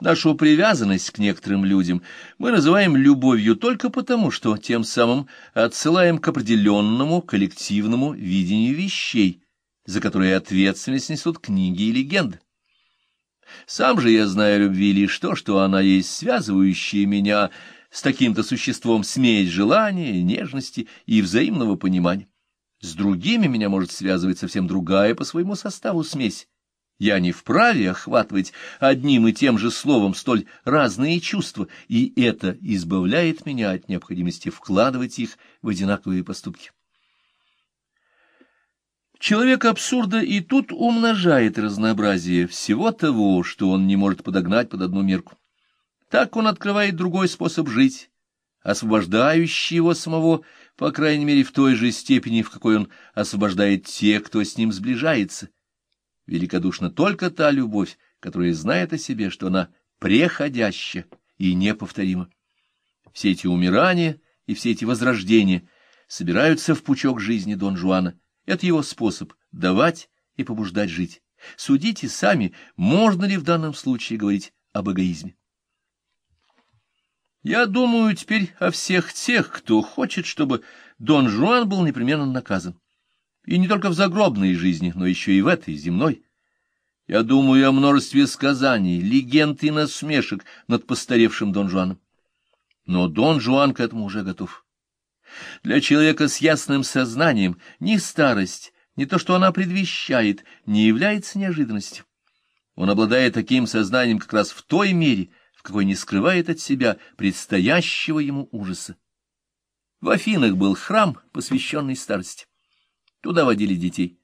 Нашу привязанность к некоторым людям мы называем любовью только потому, что тем самым отсылаем к определенному коллективному видению вещей, за которые ответственность несут книги и легенды. Сам же я знаю любви лишь то, что она есть связывающая меня с таким-то существом смесь желания, нежности и взаимного понимания. С другими меня может связывать совсем другая по своему составу смесь, я не вправе охватывать одним и тем же словом столь разные чувства, и это избавляет меня от необходимости вкладывать их в одинаковые поступки. Человек абсурда и тут умножает разнообразие всего того, что он не может подогнать под одну мерку. Так он открывает другой способ жить, освобождающий его самого, по крайней мере, в той же степени, в какой он освобождает тех, кто с ним сближается, великодушна только та любовь, которая знает о себе, что она преходяща и неповторима. Все эти умирания и все эти возрождения собираются в пучок жизни Дон Жуана. Это его способ давать и побуждать жить. Судите сами, можно ли в данном случае говорить об эгоизме. Я думаю теперь о всех тех, кто хочет, чтобы Дон Жуан был непременно наказан. И не только в загробной жизни, но еще и в этой земной. Я думаю о множестве сказаний, легенд и насмешек над постаревшим Дон Жуаном. Но Дон Жуан к этому уже готов. Для человека с ясным сознанием ни старость, ни то, что она предвещает, не является неожиданностью. Он обладает таким сознанием как раз в той мере, в какой не скрывает от себя предстоящего ему ужаса. В Афинах был храм, посвященный старости. Туда водили детей.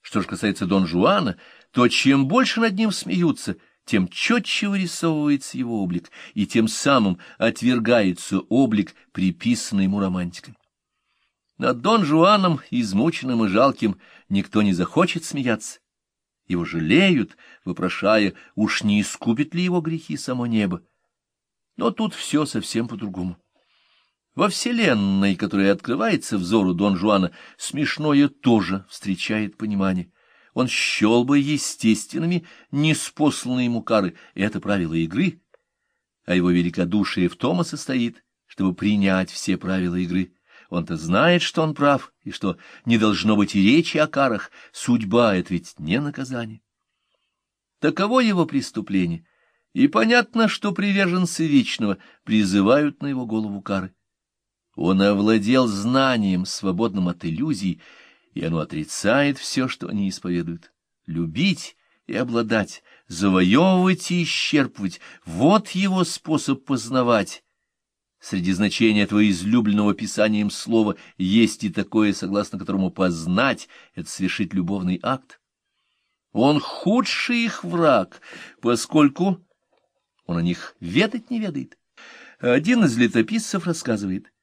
Что же касается Дон Жуана, то чем больше над ним смеются, тем четче вырисовывается его облик, и тем самым отвергается облик, приписанный ему романтикой. Над Дон Жуаном, измученным и жалким, никто не захочет смеяться. Его жалеют, вопрошая, уж не искупит ли его грехи само небо. Но тут все совсем по-другому. Во вселенной, которая открывается взору Дон Жуана, смешное тоже встречает понимание. Он счел бы естественными неспосланные ему кары, и это правило игры, а его великодушие в том и состоит, чтобы принять все правила игры. Он-то знает, что он прав, и что не должно быть и речи о карах, судьба — это ведь не наказание. Таково его преступление, и понятно, что приверженцы Вечного призывают на его голову кары. Он овладел знанием, свободным от иллюзий, и оно отрицает все, что они исповедуют. Любить и обладать, завоевывать и исчерпывать — вот его способ познавать. Среди значения этого излюбленного писанием слова есть и такое, согласно которому познать — это совершить любовный акт. Он худший их враг, поскольку он о них ведать не ведает. Один из летописцев рассказывает —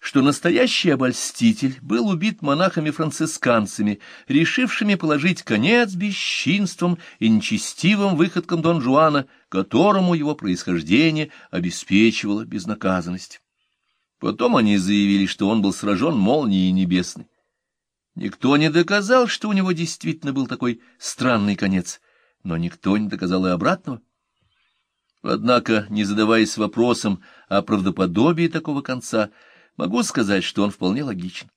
что настоящий обольститель был убит монахами-францисканцами, решившими положить конец бесчинствам и нечестивым выходкам Дон Жуана, которому его происхождение обеспечивало безнаказанность. Потом они заявили, что он был сражен молнией небесной. Никто не доказал, что у него действительно был такой странный конец, но никто не доказал и обратного. Однако, не задаваясь вопросом о правдоподобии такого конца, Могу сказать, что он вполне логичен.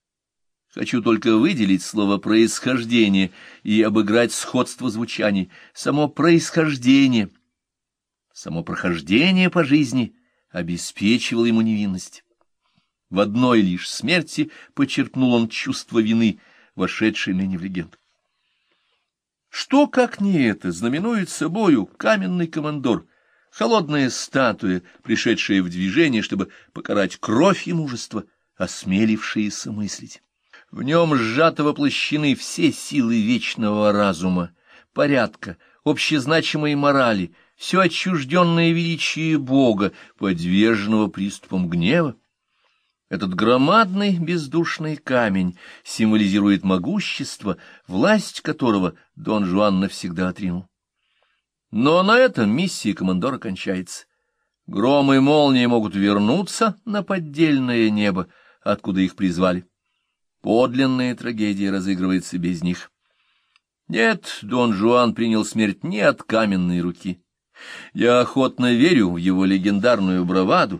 Хочу только выделить слово «происхождение» и обыграть сходство звучаний. Само происхождение, само прохождение по жизни обеспечивало ему невинность. В одной лишь смерти почерпнул он чувство вины, вошедшее ныне в легенду. Что, как не это, знаменует собою каменный командор — холодная статуя, пришедшая в движение, чтобы покарать кровь и мужество, осмелившиеся мыслить. В нем сжато воплощены все силы вечного разума, порядка, общезначимой морали, все отчужденное величие Бога, подверженного приступам гнева. Этот громадный бездушный камень символизирует могущество, власть которого Дон Жуан навсегда отринул. Но на этом миссия командора кончается. Гром и молнии могут вернуться на поддельное небо, откуда их призвали. Подлинная трагедия разыгрывается без них. Нет, Дон Жуан принял смерть не от каменной руки, Я охотно верю в его легендарную браваду,